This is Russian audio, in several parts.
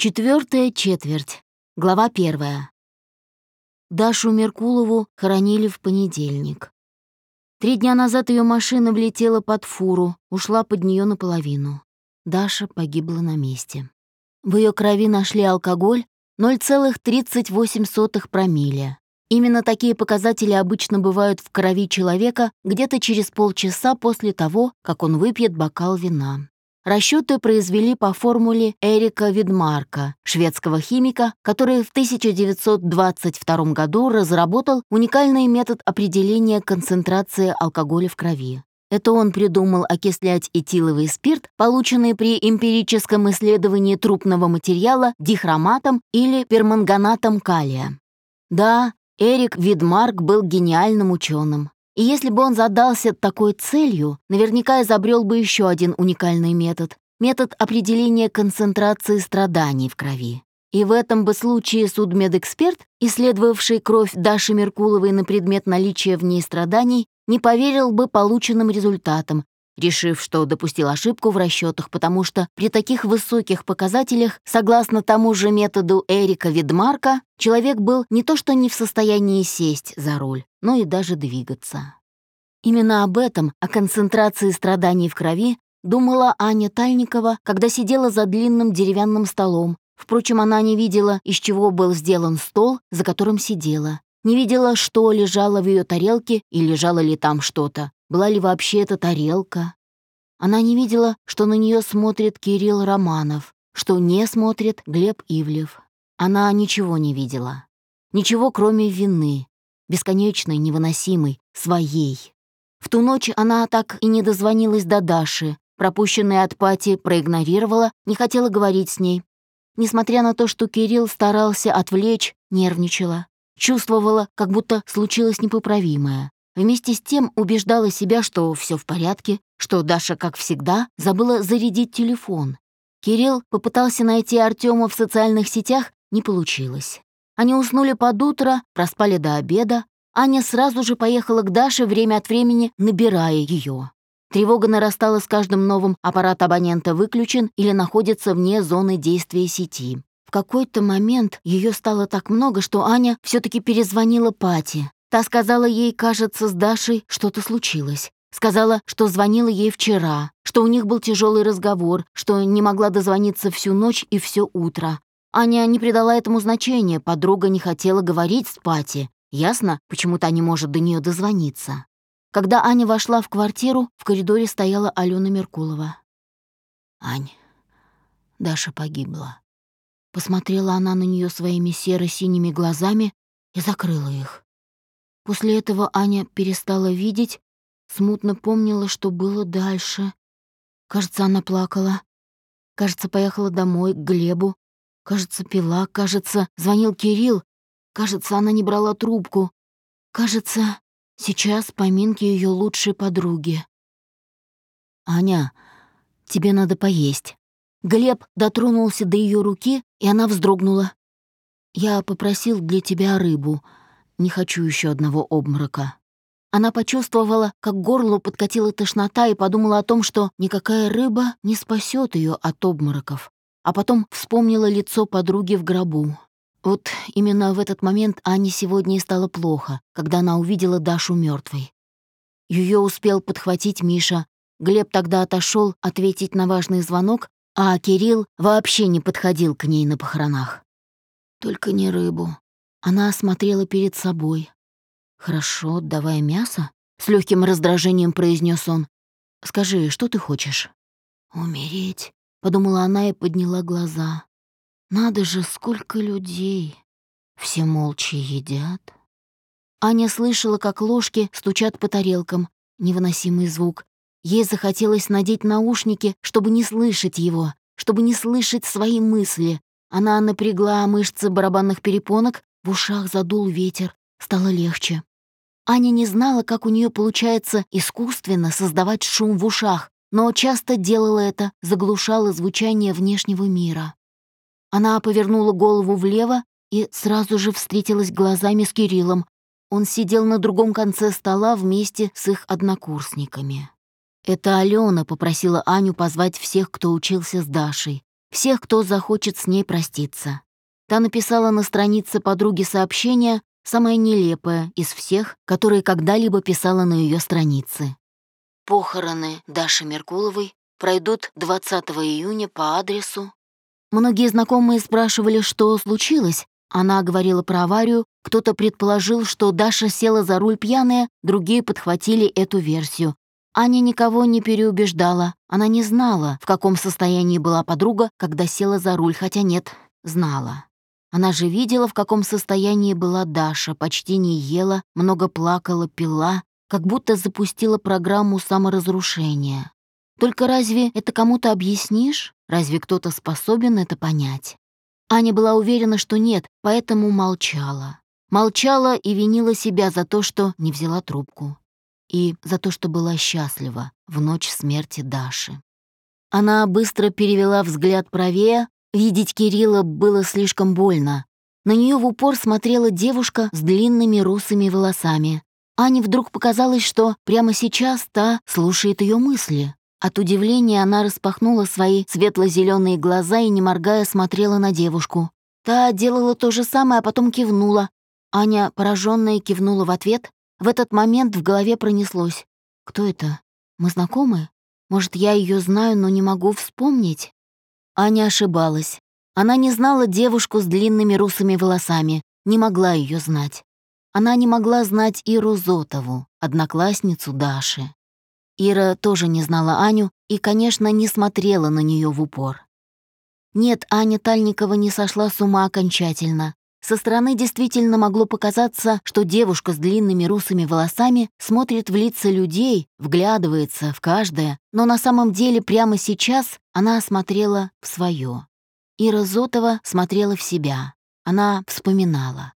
Четвертая четверть. Глава первая. Дашу Меркулову хоронили в понедельник. Три дня назад ее машина влетела под фуру, ушла под нее наполовину. Даша погибла на месте. В ее крови нашли алкоголь 0,38 промилле. Именно такие показатели обычно бывают в крови человека где-то через полчаса после того, как он выпьет бокал вина. Расчеты произвели по формуле Эрика Видмарка, шведского химика, который в 1922 году разработал уникальный метод определения концентрации алкоголя в крови. Это он придумал окислять этиловый спирт, полученный при эмпирическом исследовании трупного материала дихроматом или перманганатом калия. Да, Эрик Видмарк был гениальным ученым. И если бы он задался такой целью, наверняка изобрел бы еще один уникальный метод — метод определения концентрации страданий в крови. И в этом бы случае судмедэксперт, исследовавший кровь Даши Меркуловой на предмет наличия в ней страданий, не поверил бы полученным результатам, решив, что допустил ошибку в расчетах, потому что при таких высоких показателях, согласно тому же методу Эрика Видмарка, человек был не то что не в состоянии сесть за руль, но и даже двигаться. Именно об этом, о концентрации страданий в крови, думала Аня Тальникова, когда сидела за длинным деревянным столом. Впрочем, она не видела, из чего был сделан стол, за которым сидела. Не видела, что лежало в ее тарелке и лежало ли там что-то. Была ли вообще эта тарелка? Она не видела, что на нее смотрит Кирилл Романов, что не смотрит Глеб Ивлев. Она ничего не видела. Ничего, кроме вины. Бесконечной, невыносимой, своей. В ту ночь она так и не дозвонилась до Даши, пропущенная от Пати проигнорировала, не хотела говорить с ней. Несмотря на то, что Кирилл старался отвлечь, нервничала. Чувствовала, как будто случилось непоправимое. Вместе с тем убеждала себя, что все в порядке, что Даша, как всегда, забыла зарядить телефон. Кирилл попытался найти Артема в социальных сетях, не получилось. Они уснули под утро, проспали до обеда. Аня сразу же поехала к Даше, время от времени набирая ее. Тревога нарастала с каждым новым, аппарат абонента выключен или находится вне зоны действия сети. В какой-то момент ее стало так много, что Аня все таки перезвонила Пати. Та сказала ей, кажется, с Дашей что-то случилось. Сказала, что звонила ей вчера, что у них был тяжелый разговор, что не могла дозвониться всю ночь и все утро. Аня не придала этому значения, подруга не хотела говорить с Пати. Ясно, почему та не может до нее дозвониться. Когда Аня вошла в квартиру, в коридоре стояла Алена Меркулова. «Ань, Даша погибла». Посмотрела она на нее своими серо-синими глазами и закрыла их. После этого Аня перестала видеть, смутно помнила, что было дальше. Кажется, она плакала. Кажется, поехала домой, к Глебу. Кажется, пила. Кажется, звонил Кирилл. Кажется, она не брала трубку. Кажется, сейчас поминки ее лучшей подруги. «Аня, тебе надо поесть». Глеб дотронулся до ее руки, и она вздрогнула. «Я попросил для тебя рыбу», не хочу еще одного обморока. Она почувствовала, как горло подкатила тошнота и подумала о том, что никакая рыба не спасет ее от обмороков. А потом вспомнила лицо подруги в гробу. Вот именно в этот момент Ане сегодня и стало плохо, когда она увидела Дашу мертвой. Ее успел подхватить Миша. Глеб тогда отошел ответить на важный звонок, а Кирилл вообще не подходил к ней на похоронах. «Только не рыбу», она осмотрела перед собой. «Хорошо, давай мясо», — с легким раздражением произнес он. «Скажи, что ты хочешь?» «Умереть», — подумала она и подняла глаза. «Надо же, сколько людей! Все молча едят». Аня слышала, как ложки стучат по тарелкам. Невыносимый звук. Ей захотелось надеть наушники, чтобы не слышать его, чтобы не слышать свои мысли. Она напрягла мышцы барабанных перепонок, в ушах задул ветер, стало легче. Аня не знала, как у нее получается искусственно создавать шум в ушах, но часто делала это, заглушала звучание внешнего мира. Она повернула голову влево и сразу же встретилась глазами с Кириллом. Он сидел на другом конце стола вместе с их однокурсниками. Это Алена попросила Аню позвать всех, кто учился с Дашей. всех, кто захочет с ней проститься. Та написала на странице подруги сообщение, самое нелепое из всех, которые когда-либо писала на ее странице. Похороны Даши Меркуловой пройдут 20 июня по адресу. Многие знакомые спрашивали, что случилось. Она говорила про аварию, кто-то предположил, что Даша села за руль пьяная, другие подхватили эту версию. Аня никого не переубеждала. Она не знала, в каком состоянии была подруга, когда села за руль, хотя нет, знала. Она же видела, в каком состоянии была Даша, почти не ела, много плакала, пила, как будто запустила программу саморазрушения. Только разве это кому-то объяснишь? Разве кто-то способен это понять? Аня была уверена, что нет, поэтому молчала. Молчала и винила себя за то, что не взяла трубку. И за то, что была счастлива в ночь смерти Даши. Она быстро перевела взгляд правее, Видеть Кирилла было слишком больно. На нее в упор смотрела девушка с длинными русыми волосами. Ане вдруг показалось, что прямо сейчас та слушает ее мысли. От удивления она распахнула свои светло-зеленые глаза и, не моргая, смотрела на девушку. Та делала то же самое, а потом кивнула. Аня, пораженная, кивнула в ответ. В этот момент в голове пронеслось. «Кто это? Мы знакомы? Может, я ее знаю, но не могу вспомнить?» Аня ошибалась. Она не знала девушку с длинными русыми волосами, не могла ее знать. Она не могла знать Иру Зотову, одноклассницу Даши. Ира тоже не знала Аню и, конечно, не смотрела на нее в упор. Нет, Аня Тальникова не сошла с ума окончательно. Со стороны действительно могло показаться, что девушка с длинными русыми волосами смотрит в лица людей, вглядывается в каждое, но на самом деле прямо сейчас она смотрела в свое. Ира Зотова смотрела в себя. Она вспоминала.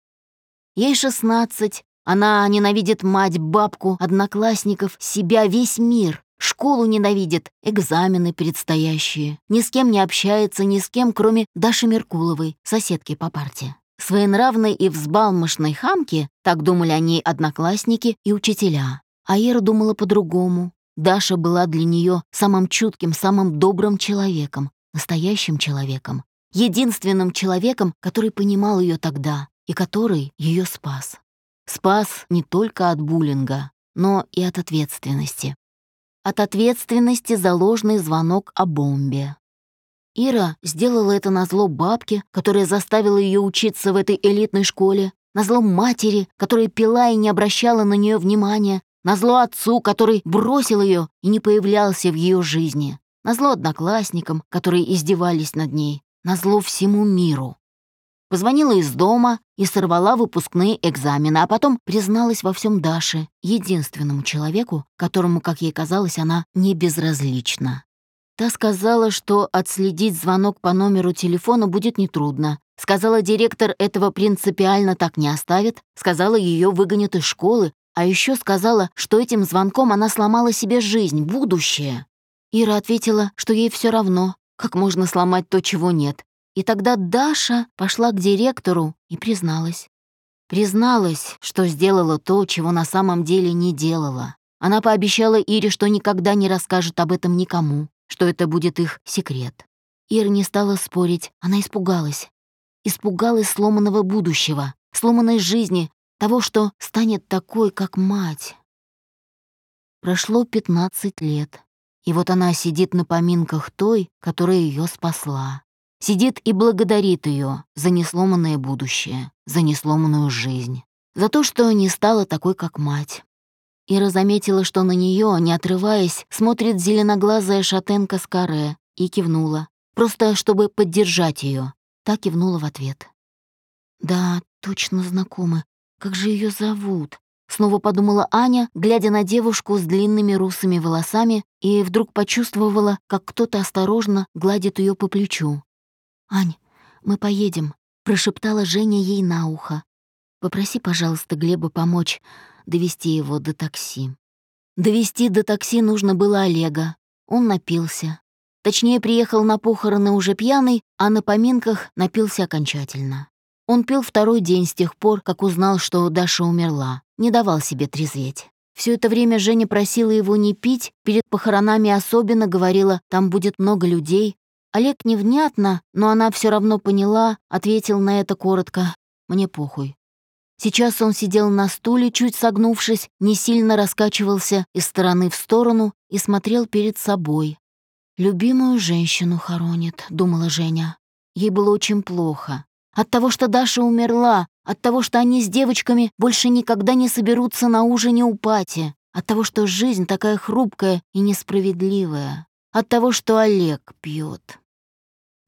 Ей шестнадцать, она ненавидит мать, бабку, одноклассников, себя, весь мир. Школу ненавидит, экзамены предстоящие. Ни с кем не общается, ни с кем, кроме Даши Меркуловой, соседки по парте. Своенравной и взбалмошной хамки, так думали о ней одноклассники и учителя. А Ира думала по-другому. Даша была для нее самым чутким, самым добрым человеком, настоящим человеком, единственным человеком, который понимал ее тогда и который ее спас. Спас не только от буллинга, но и от ответственности. От ответственности за ложный звонок о бомбе. Ира сделала это на зло бабке, которая заставила ее учиться в этой элитной школе, на зло матери, которая пила и не обращала на нее внимания, на зло отцу, который бросил ее и не появлялся в ее жизни, на зло одноклассникам, которые издевались над ней, на зло всему миру. Позвонила из дома и сорвала выпускные экзамены, а потом призналась во всем Даше, единственному человеку, которому, как ей казалось, она не безразлична. Та сказала, что отследить звонок по номеру телефона будет нетрудно. Сказала, директор этого принципиально так не оставит. Сказала, ее выгонят из школы. А еще сказала, что этим звонком она сломала себе жизнь, будущее. Ира ответила, что ей все равно, как можно сломать то, чего нет. И тогда Даша пошла к директору и призналась. Призналась, что сделала то, чего на самом деле не делала. Она пообещала Ире, что никогда не расскажет об этом никому что это будет их секрет. Ира не стала спорить, она испугалась. Испугалась сломанного будущего, сломанной жизни, того, что станет такой, как мать. Прошло 15 лет, и вот она сидит на поминках той, которая ее спасла. Сидит и благодарит ее за несломанное будущее, за несломанную жизнь, за то, что не стала такой, как мать. Ира заметила, что на нее, не отрываясь, смотрит зеленоглазая шатенка с каре, и кивнула. Просто чтобы поддержать ее. Та кивнула в ответ. «Да, точно знакомы. Как же ее зовут?» Снова подумала Аня, глядя на девушку с длинными русыми волосами, и вдруг почувствовала, как кто-то осторожно гладит ее по плечу. «Ань, мы поедем», — прошептала Женя ей на ухо. «Попроси, пожалуйста, Глеба помочь довести его до такси. Довести до такси нужно было Олега. Он напился. Точнее, приехал на похороны уже пьяный, а на поминках напился окончательно. Он пил второй день с тех пор, как узнал, что Даша умерла, не давал себе трезветь. Все это время Женя просила его не пить, перед похоронами особенно говорила, там будет много людей. Олег невнятно, но она все равно поняла, ответил на это коротко. «Мне похуй». Сейчас он сидел на стуле, чуть согнувшись, не сильно раскачивался из стороны в сторону и смотрел перед собой. «Любимую женщину хоронит», — думала Женя. Ей было очень плохо. От того, что Даша умерла, от того, что они с девочками больше никогда не соберутся на ужине у Пати, от того, что жизнь такая хрупкая и несправедливая, от того, что Олег пьет.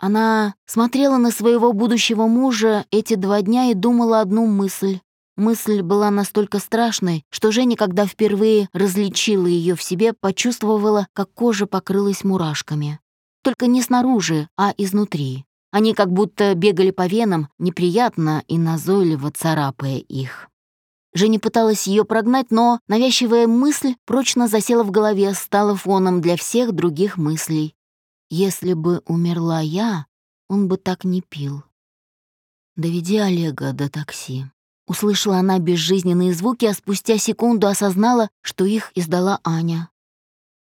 Она смотрела на своего будущего мужа эти два дня и думала одну мысль. Мысль была настолько страшной, что Женя, когда впервые различила ее в себе, почувствовала, как кожа покрылась мурашками. Только не снаружи, а изнутри. Они как будто бегали по венам, неприятно и назойливо царапая их. Женя пыталась ее прогнать, но навязчивая мысль прочно засела в голове, стала фоном для всех других мыслей. Если бы умерла я, он бы так не пил. «Доведи Олега до такси». Услышала она безжизненные звуки, а спустя секунду осознала, что их издала Аня.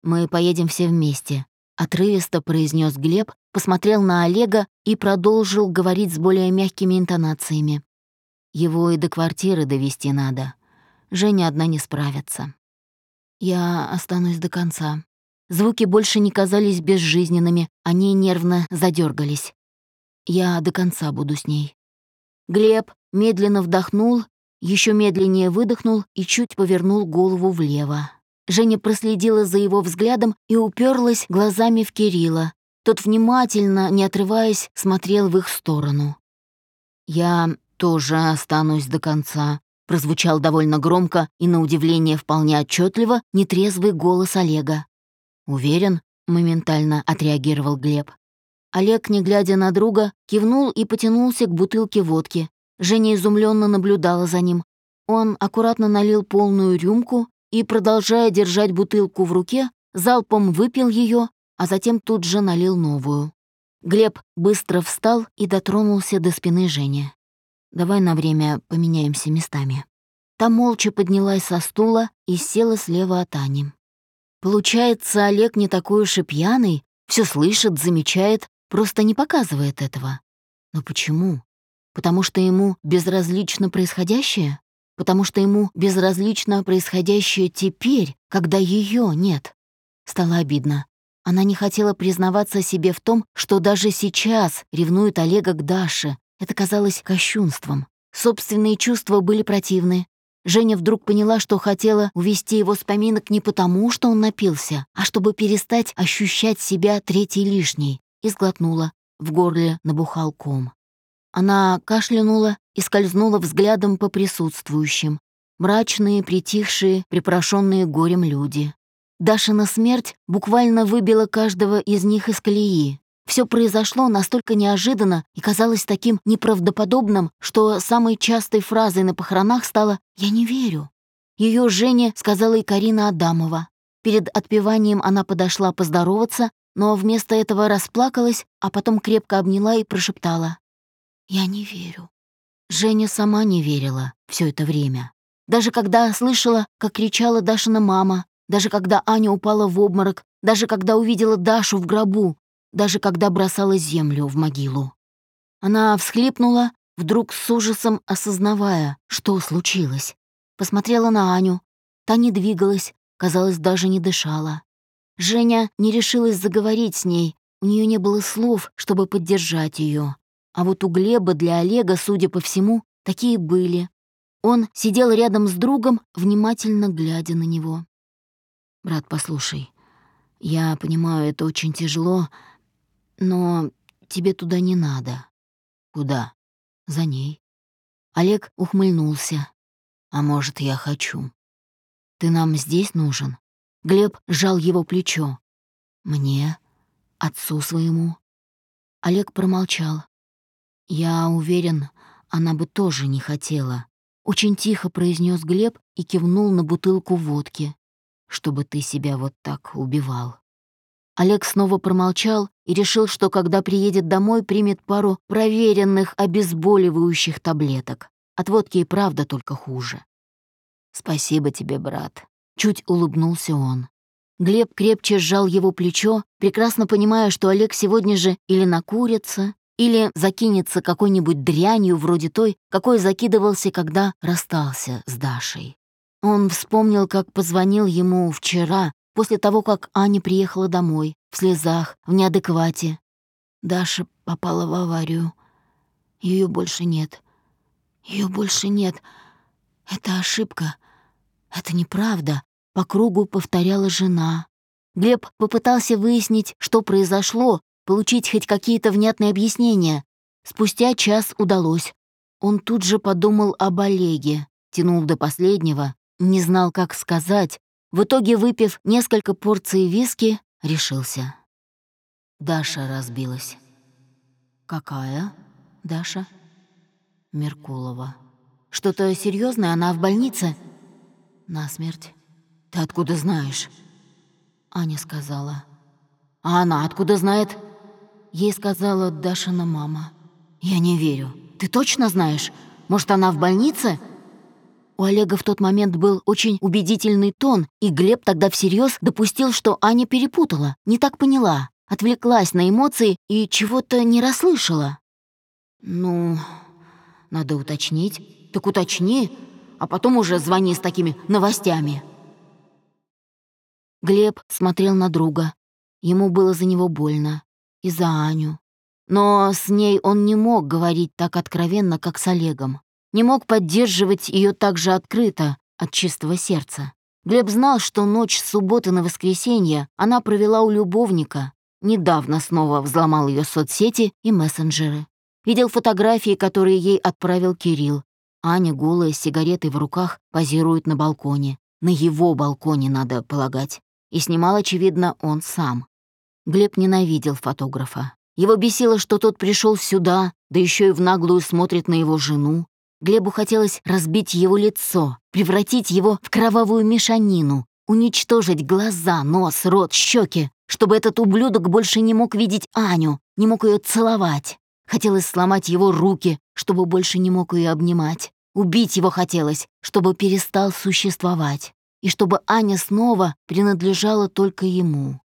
«Мы поедем все вместе», — отрывисто произнес Глеб, посмотрел на Олега и продолжил говорить с более мягкими интонациями. «Его и до квартиры довести надо. Женя одна не справится. Я останусь до конца». Звуки больше не казались безжизненными, они нервно задергались. Я до конца буду с ней. Глеб медленно вдохнул, еще медленнее выдохнул и чуть повернул голову влево. Женя проследила за его взглядом и уперлась глазами в Кирилла, тот внимательно, не отрываясь, смотрел в их сторону. «Я тоже останусь до конца», — прозвучал довольно громко и, на удивление, вполне отчетливо нетрезвый голос Олега. «Уверен?» — моментально отреагировал Глеб. Олег, не глядя на друга, кивнул и потянулся к бутылке водки. Женя изумленно наблюдала за ним. Он аккуратно налил полную рюмку и, продолжая держать бутылку в руке, залпом выпил ее а затем тут же налил новую. Глеб быстро встал и дотронулся до спины Жени. «Давай на время поменяемся местами». Та молча поднялась со стула и села слева от Ани. Получается, Олег не такой уж и пьяный, все слышит, замечает, просто не показывает этого. Но почему? Потому что ему безразлично происходящее? Потому что ему безразлично происходящее теперь, когда ее нет? Стало обидно. Она не хотела признаваться себе в том, что даже сейчас ревнует Олега к Даше. Это казалось кощунством. Собственные чувства были противны. Женя вдруг поняла, что хотела увести его с поминок не потому, что он напился, а чтобы перестать ощущать себя третьей лишней, и сглотнула. В горле набухал ком. Она кашлянула и скользнула взглядом по присутствующим. Мрачные, притихшие, припорошенные горем люди. Дашина смерть буквально выбила каждого из них из колеи. Все произошло настолько неожиданно и казалось таким неправдоподобным, что самой частой фразой на похоронах стало «Я не верю». Ее Жене сказала и Карина Адамова. Перед отпеванием она подошла поздороваться, но вместо этого расплакалась, а потом крепко обняла и прошептала «Я не верю». Женя сама не верила все это время. Даже когда слышала, как кричала Дашина мама, даже когда Аня упала в обморок, даже когда увидела Дашу в гробу, даже когда бросала землю в могилу. Она всхлипнула, вдруг с ужасом осознавая, что случилось. Посмотрела на Аню. Та не двигалась, казалось, даже не дышала. Женя не решилась заговорить с ней, у нее не было слов, чтобы поддержать ее. А вот у Глеба для Олега, судя по всему, такие были. Он сидел рядом с другом, внимательно глядя на него. «Брат, послушай, я понимаю, это очень тяжело, но тебе туда не надо». «Куда?» «За ней». Олег ухмыльнулся. «А может, я хочу?» «Ты нам здесь нужен?» Глеб сжал его плечо. «Мне? Отцу своему?» Олег промолчал. «Я уверен, она бы тоже не хотела», — очень тихо произнес Глеб и кивнул на бутылку водки чтобы ты себя вот так убивал». Олег снова промолчал и решил, что когда приедет домой, примет пару проверенных обезболивающих таблеток. От водки и правда только хуже. «Спасибо тебе, брат», — чуть улыбнулся он. Глеб крепче сжал его плечо, прекрасно понимая, что Олег сегодня же или накурится, или закинется какой-нибудь дрянью вроде той, какой закидывался, когда расстался с Дашей. Он вспомнил, как позвонил ему вчера, после того, как Аня приехала домой, в слезах, в неадеквате. Даша попала в аварию. Ее больше нет. Ее больше нет. Это ошибка. Это неправда по кругу повторяла жена. Глеб попытался выяснить, что произошло, получить хоть какие-то внятные объяснения. Спустя час удалось. Он тут же подумал об Олеге, тянул до последнего, не знал, как сказать. В итоге, выпив несколько порций виски, решился. Даша разбилась. «Какая? Даша?» «Меркулова». «Что-то серьезное? Она в больнице?» «Насмерть». «Ты откуда знаешь?» Аня сказала. «А она откуда знает?» Ей сказала Дашина мама. «Я не верю. Ты точно знаешь? Может, она в больнице?» У Олега в тот момент был очень убедительный тон, и Глеб тогда всерьез допустил, что Аня перепутала, не так поняла, отвлеклась на эмоции и чего-то не расслышала. «Ну, надо уточнить. Так уточни, а потом уже звони с такими новостями». Глеб смотрел на друга. Ему было за него больно. И за Аню. Но с ней он не мог говорить так откровенно, как с Олегом. Не мог поддерживать ее так же открыто, от чистого сердца. Глеб знал, что ночь с субботы на воскресенье она провела у любовника. Недавно снова взломал ее соцсети и мессенджеры. Видел фотографии, которые ей отправил Кирилл. Аня, голая, с сигаретой в руках, позирует на балконе. На его балконе, надо полагать и снимал, очевидно, он сам. Глеб ненавидел фотографа. Его бесило, что тот пришел сюда, да еще и в наглую смотрит на его жену. Глебу хотелось разбить его лицо, превратить его в кровавую мешанину, уничтожить глаза, нос, рот, щеки, чтобы этот ублюдок больше не мог видеть Аню, не мог ее целовать. Хотелось сломать его руки, чтобы больше не мог ее обнимать. Убить его хотелось, чтобы перестал существовать и чтобы Аня снова принадлежала только ему.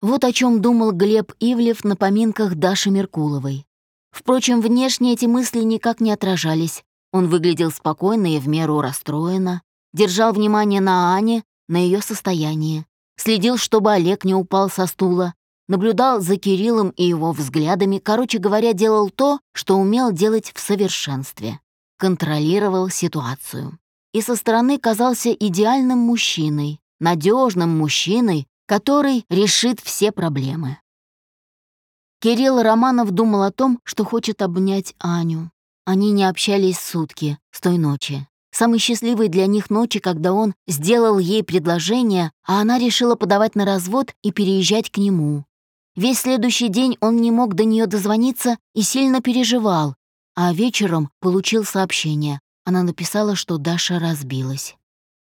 Вот о чем думал Глеб Ивлев на поминках Даши Меркуловой. Впрочем, внешне эти мысли никак не отражались. Он выглядел спокойно и в меру расстроенно, держал внимание на Ане, на ее состоянии, следил, чтобы Олег не упал со стула, наблюдал за Кириллом и его взглядами, короче говоря, делал то, что умел делать в совершенстве. Контролировал ситуацию и со стороны казался идеальным мужчиной, надежным мужчиной, который решит все проблемы. Кирилл Романов думал о том, что хочет обнять Аню. Они не общались сутки с той ночи. Самой счастливой для них ночи, когда он сделал ей предложение, а она решила подавать на развод и переезжать к нему. Весь следующий день он не мог до нее дозвониться и сильно переживал, а вечером получил сообщение. Она написала, что Даша разбилась.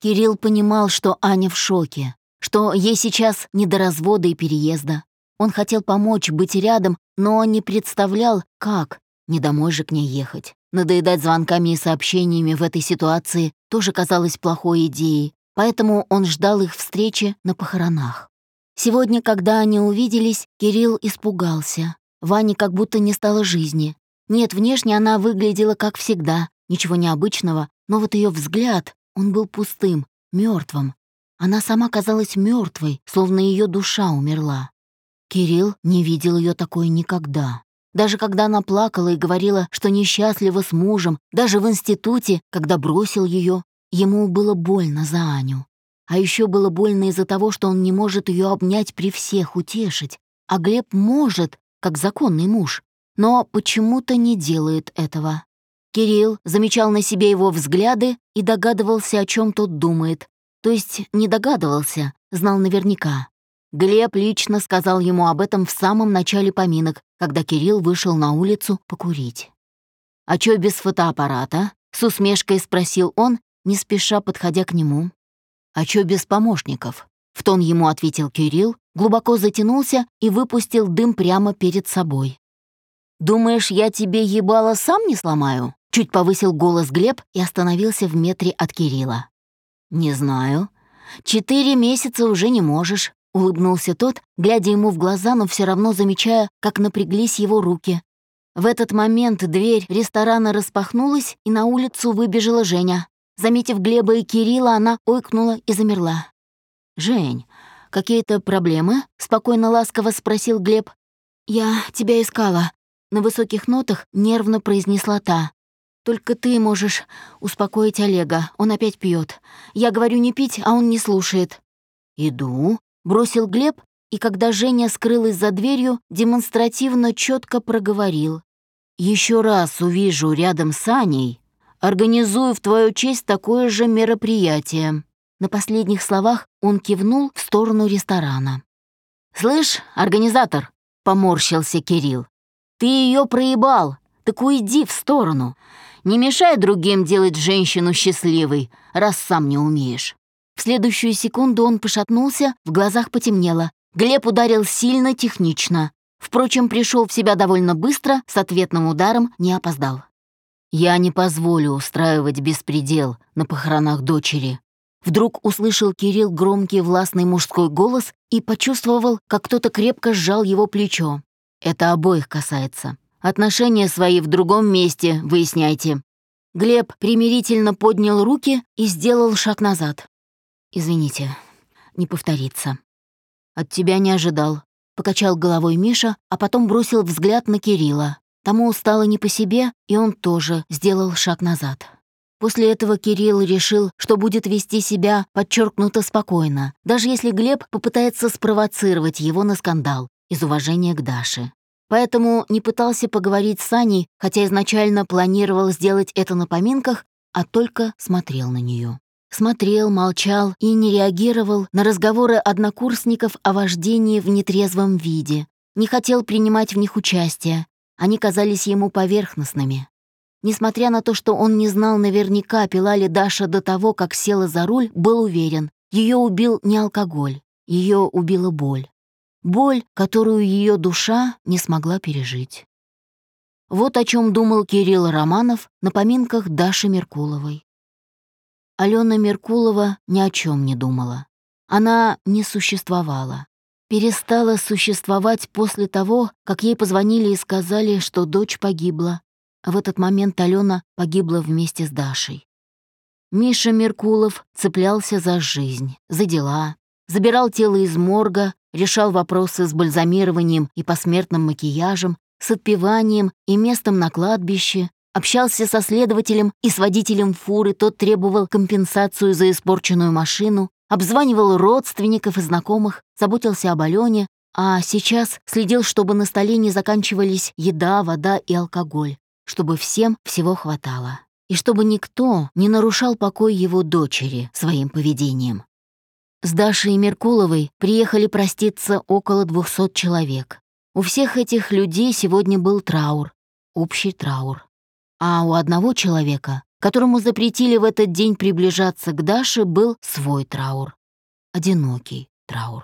Кирилл понимал, что Аня в шоке, что ей сейчас не до развода и переезда. Он хотел помочь, быть рядом, но не представлял, как. Не домой же к ней ехать. Надоедать звонками и сообщениями в этой ситуации тоже казалось плохой идеей, поэтому он ждал их встречи на похоронах. Сегодня, когда они увиделись, Кирилл испугался. Ване как будто не стало жизни. Нет, внешне она выглядела как всегда, Ничего необычного, но вот ее взгляд, он был пустым, мертвым. Она сама казалась мертвой, словно ее душа умерла. Кирилл не видел ее такой никогда. Даже когда она плакала и говорила, что несчастлива с мужем, даже в институте, когда бросил ее, ему было больно за Аню. А еще было больно из-за того, что он не может ее обнять при всех, утешить. А Глеб может, как законный муж, но почему-то не делает этого. Кирилл замечал на себе его взгляды и догадывался, о чем тот думает. То есть не догадывался, знал наверняка. Глеб лично сказал ему об этом в самом начале поминок, когда Кирилл вышел на улицу покурить. «А чё без фотоаппарата?» — с усмешкой спросил он, не спеша подходя к нему. «А чё без помощников?» — в тон ему ответил Кирилл, глубоко затянулся и выпустил дым прямо перед собой. «Думаешь, я тебе ебало сам не сломаю?» Чуть повысил голос Глеб и остановился в метре от Кирилла. «Не знаю. четыре месяца уже не можешь», — улыбнулся тот, глядя ему в глаза, но все равно замечая, как напряглись его руки. В этот момент дверь ресторана распахнулась, и на улицу выбежала Женя. Заметив Глеба и Кирилла, она ойкнула и замерла. «Жень, какие-то проблемы?» — спокойно ласково спросил Глеб. «Я тебя искала», — на высоких нотах нервно произнесла та. «Только ты можешь успокоить Олега, он опять пьет. Я говорю не пить, а он не слушает». «Иду», — бросил Глеб, и когда Женя скрылась за дверью, демонстративно четко проговорил. «Еще раз увижу рядом с Аней, организую в твою честь такое же мероприятие». На последних словах он кивнул в сторону ресторана. «Слышь, организатор!» — поморщился Кирилл. «Ты ее проебал, так уйди в сторону. Не мешай другим делать женщину счастливой, раз сам не умеешь». В следующую секунду он пошатнулся, в глазах потемнело. Глеб ударил сильно, технично. Впрочем, пришел в себя довольно быстро, с ответным ударом не опоздал. «Я не позволю устраивать беспредел на похоронах дочери». Вдруг услышал Кирилл громкий властный мужской голос и почувствовал, как кто-то крепко сжал его плечо. «Это обоих касается. Отношения свои в другом месте выясняйте». Глеб примирительно поднял руки и сделал шаг назад. «Извините, не повторится». «От тебя не ожидал», — покачал головой Миша, а потом бросил взгляд на Кирилла. Тому стало не по себе, и он тоже сделал шаг назад. После этого Кирилл решил, что будет вести себя подчеркнуто спокойно, даже если Глеб попытается спровоцировать его на скандал из уважения к Даше. Поэтому не пытался поговорить с Аней, хотя изначально планировал сделать это на поминках, а только смотрел на нее смотрел, молчал и не реагировал на разговоры однокурсников о вождении в нетрезвом виде, не хотел принимать в них участие, они казались ему поверхностными. Несмотря на то, что он не знал наверняка, пила ли Даша до того, как села за руль, был уверен, ее убил не алкоголь, ее убила боль. Боль, которую ее душа не смогла пережить. Вот о чем думал Кирилл Романов на поминках Даши Меркуловой. Алена Меркулова ни о чем не думала. Она не существовала. Перестала существовать после того, как ей позвонили и сказали, что дочь погибла. В этот момент Алена погибла вместе с Дашей. Миша Меркулов цеплялся за жизнь, за дела, забирал тело из морга, решал вопросы с бальзамированием и посмертным макияжем, с отпеванием и местом на кладбище, Общался со следователем и с водителем фуры, тот требовал компенсацию за испорченную машину, обзванивал родственников и знакомых, заботился об Алене, а сейчас следил, чтобы на столе не заканчивались еда, вода и алкоголь, чтобы всем всего хватало, и чтобы никто не нарушал покой его дочери своим поведением. С Дашей Меркуловой приехали проститься около двухсот человек. У всех этих людей сегодня был траур, общий траур. А у одного человека, которому запретили в этот день приближаться к Даше, был свой траур. Одинокий траур.